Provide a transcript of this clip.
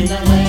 and I